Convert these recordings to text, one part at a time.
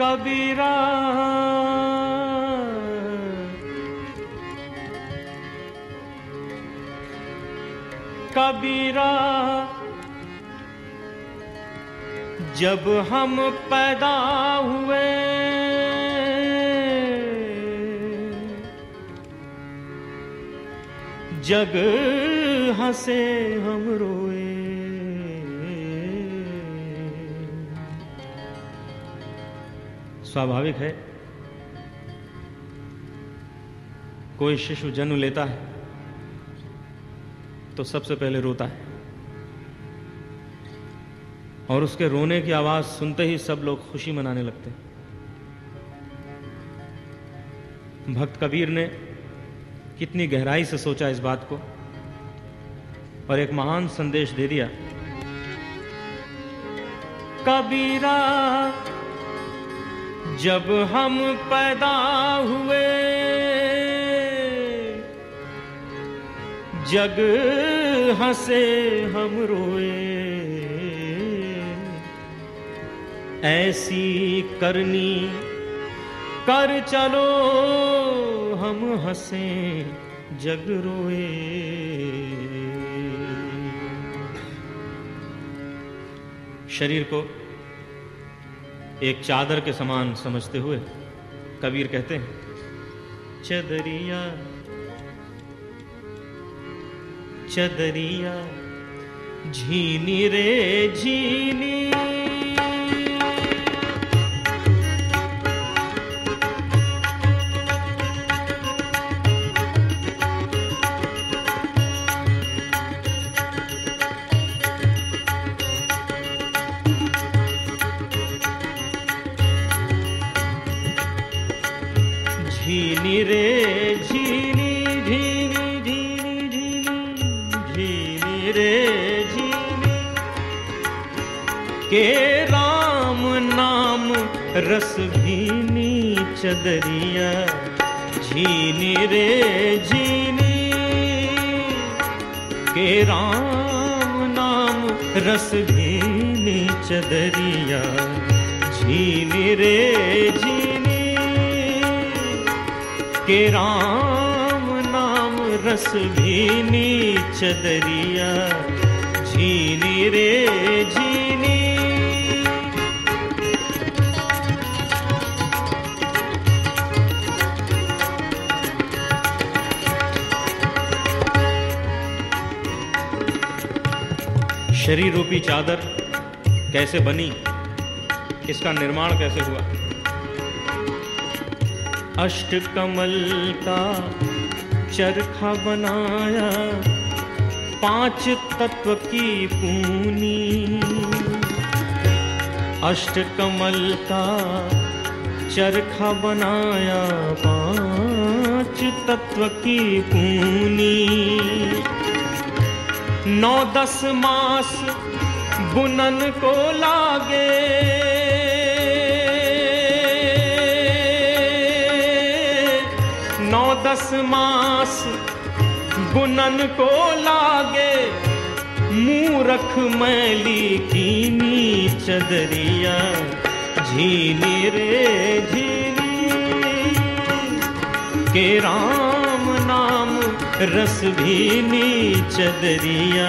कबीरा। कबीरा जब हम पैदा हुए जग हंसे हम रोए। स्वाभाविक है। कोई शिशु जन्म लेता है तो सबसे पहले रोता है। और उसके रोने की आवाज़ सुनते ही सब लोग खुशी मनाने लगते हैं। भक्त कबीर ने कितनी गहराई से सोचा इस बात को और एक महान संदेश दे दिया। कबीरा जब हम पैदा हुए, जग हंसे हम रोए। ऐसी करनी कर चलो, हम हंसे जग रोए। शरीर को एक चादर के समान समझते हुए कबीर कहते हैं चदरिया चदरिया झीनी रे झीनी रस भीनी चदरिया, झीनी रे झीनी, के राम नाम रस भीनी चदरिया, झीनी रे झीनी, के राम नाम रस भीनी चदरिया, झीनी रे शरीर रूपी चादर कैसे बनी? इसका निर्माण कैसे हुआ? अष्ट कमल का चरखा बनाया, पाँच तत्व की पूनी। अष्ट कमल का चरखा बनाया, पाँच तत्व की पूनी। नौ दस मास बुनन को लागे। नौ दस मास बुनन को लागे। मूरख मैली कीनी चदरिया, झीनी रे झीनी। के राम रस भीनी चदरिया,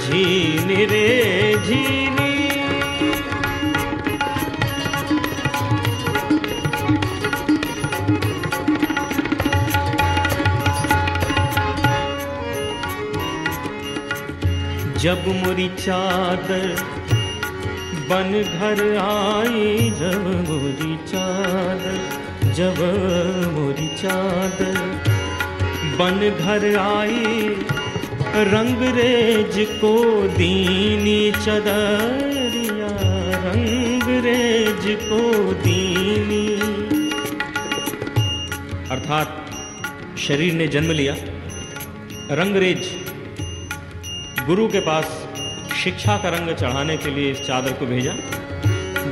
झीनी रे झीनी। जब मुरी चादर बन घर आई, जब मुरी चादर, जब मुरी चादर बन घर आई रंगरेज को दीनी चदरिया। रंगरेज को दीनी। अर्थात शरीर ने जन्म लिया। रंगरेज गुरु के पास शिक्षा का रंग चढ़ाने के लिए इस चादर को भेजा।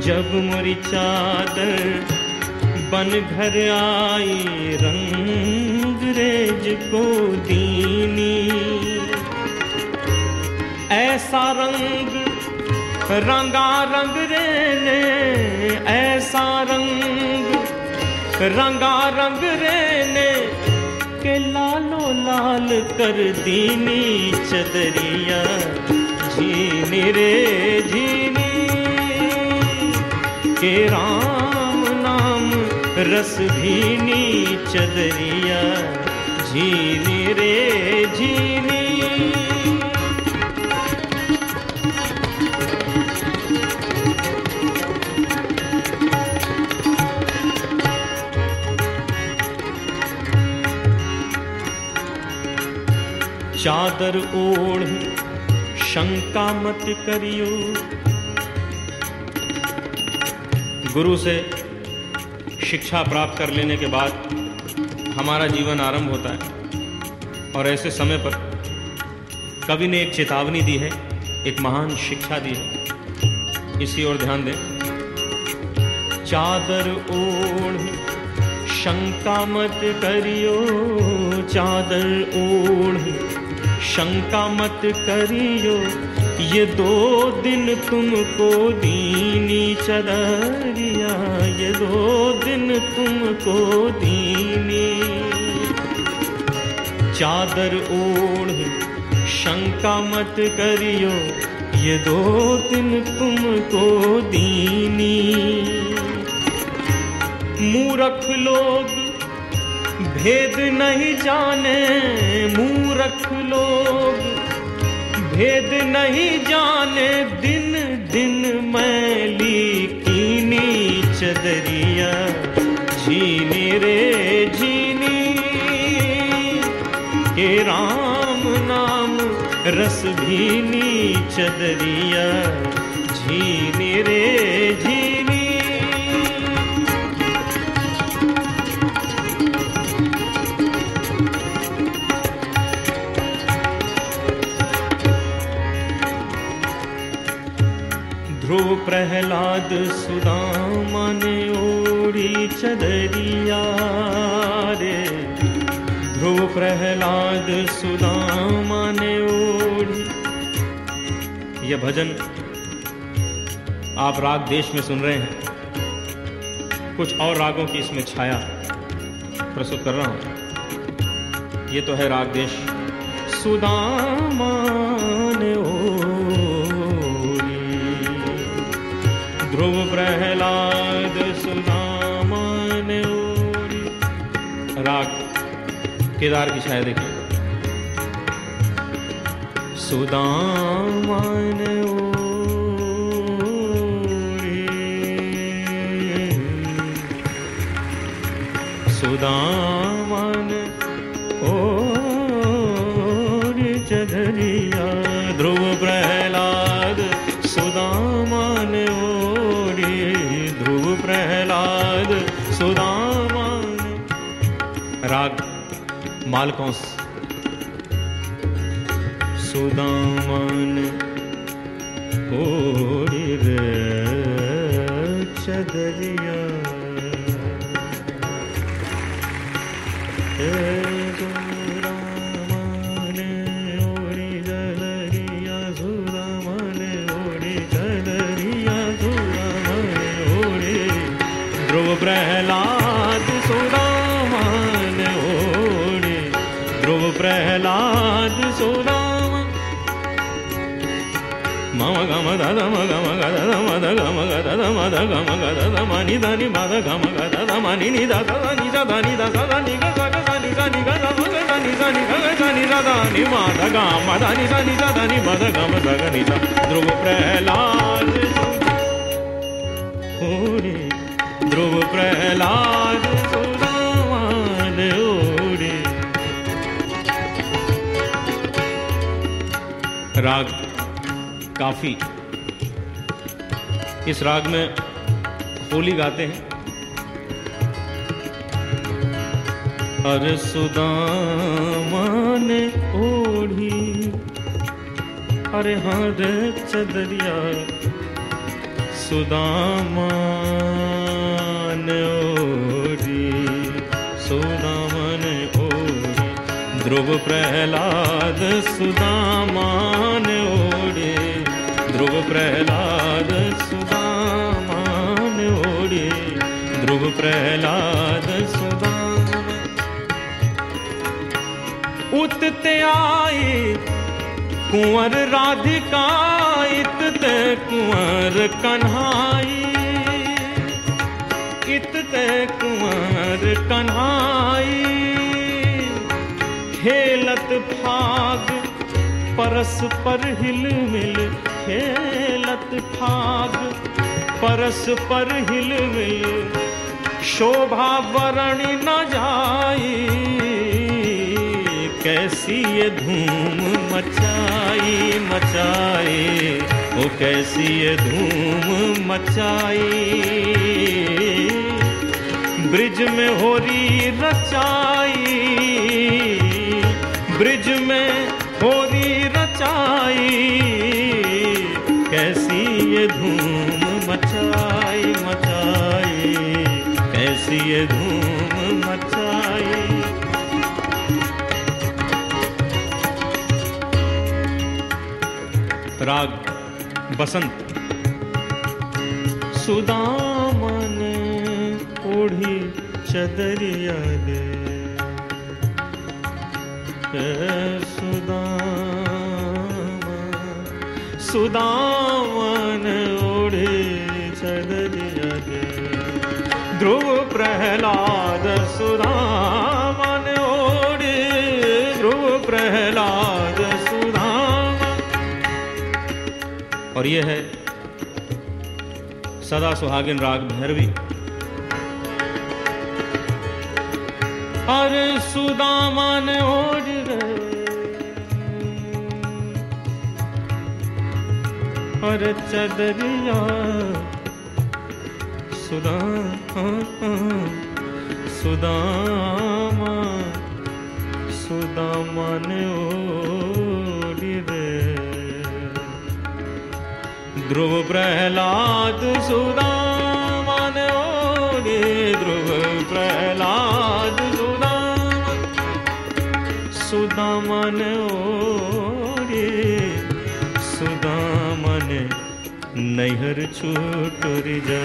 जब मोरी चादर बन घर आई, रंग रेज को दीनी। ऐसा रंग, रंगा रंग रे ने ऐसा रंग, रंगा रंग रे ने के लालो लाल कर दीनी चदरिया झीनी रे झीनी। के राम रस भीनी चदरिया झीनी रे झीनी। चादर ओढ़ शंका मत करियो। गुरु से शिक्षा प्राप्त कर लेने के बाद हमारा जीवन आरंभ होता है। और ऐसे समय पर कवि ने एक चेतावनी दी है, एक महान शिक्षा दी है। इसी ओर ध्यान दें। चादर ओढ़, शंका मत करियो, चादर ओढ़, शंका मत करियो ये दो दिन तुमको दीनी चदरिया, ये दो दिन तुमको दीनी। चादर ओढ़, शंका मत करियो, ये दो दिन तुमको दीनी। मूरख लोग भेद नहीं जाने, मूरख लोग भेद नहीं जाने, दिन दिन मैली कीनी चदरिया जीनी रे जीनी के राम नाम रस भीनी चदरिया जीनी रे झीनी। प्रहलाद सुदामा ने ओढ़ी चदरिया रे। ध्रुव प्रहलाद सुदामा ने ओढ़ी। यह भजन आप राग देश में सुन रहे हैं। कुछ और रागों की इसमें छाया प्रस्तुत कर रहा हूँ। ये तो है राग देश। सुदामा ध्रुव प्रहलाद सुदामान ओरी। राग केदार की छाया देखिए। सुदामान ओरी। ध्रुव प्रहलाद सुदामान राग मालकौंस सुदामान ओरी रे चदरिया काफ़ी। इस राग में होली गाते हैं। अरे सुदामान ओढ़ी, अरे हाँ रे चदरिया सुदामान ओढ़ी सुदामन ओढ़ी, ध्रुव प्रहलाद सुदामान ओढ़े, ध्रुव प्रहलाद ध्रुव प्रहलाद सुदाम उतते आए, कुंवर राधिका, इतते कुंवर कन्हाई। इतते कुंवर कन्हाई। खेलत भाग परस्पर हिल मिल। खेलत भाग परस्पर हिल मिल। शोभा वरण न जाई, कैसी ये धूम मचाई मचाई वो कैसी ये धूम मचाई। ब्रिज में होरी रचाई, ब्रिज में होरी रचाई कैसी ये धूम मचाई। राग, बसंत। सुदामन ओढ़ी चदरिया दे सुदाम सुदामन ओढ़े चदरिया दे प्रहलाद सुदामन ओढ़े। ध्रुव प्रहलाद सुदाम और यह है सदा सुहागिन राग भैरवी। अरे सुदामन ओढ़ अरे चदरिया सुदा सुदामा सुदामन रे ध्रुव प्रहलाद सुदामन ओढ़े ध्रुव प्रहलाद सुदाम सुदामन ओढ़े नैहर छूटुर जा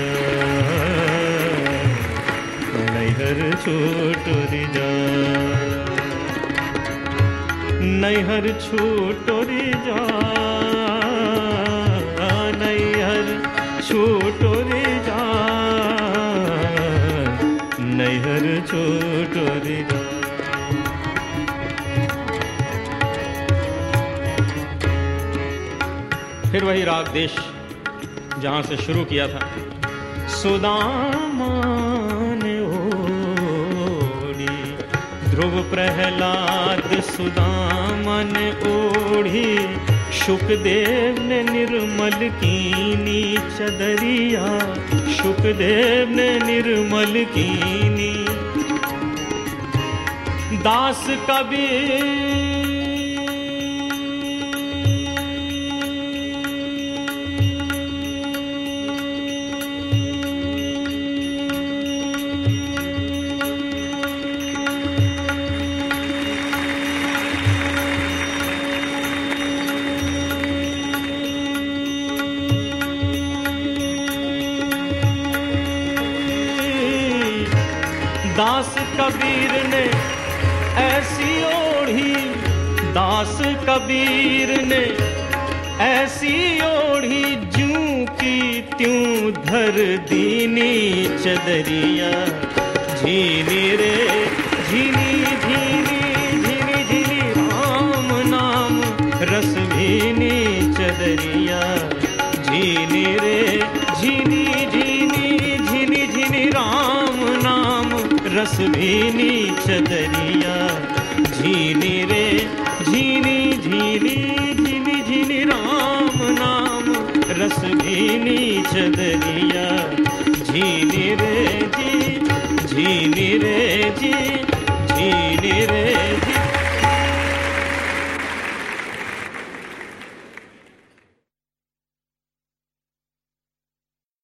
नैहर छूटुर जा नैहर छूटुर जा नैहर छूटुर जा नैहर छूटुर जा फिर वही राग देश जहाँ से शुरू किया था। सुदामान ओढ़ी, ध्रुव प्रहलाद सुदामन ओढ़ी, शुकदेव ने निर्मल कीनी चदरिया, शुकदेव ने निर्मल कीनी। दास दास कबीर ने, ऐसी ओढ़ी दास कबीर ने, ऐसी ओढ़ी जू की त्यों धर दीनी चदरिया, झीनी रे, झीनी रस भीनी चदरिया। झीनी रे, झीनी झीनी झीनी झीनी, राम नाम। रस भीनी चदरिया। झीनी रे जी, झीनी रे जी, झीनी रे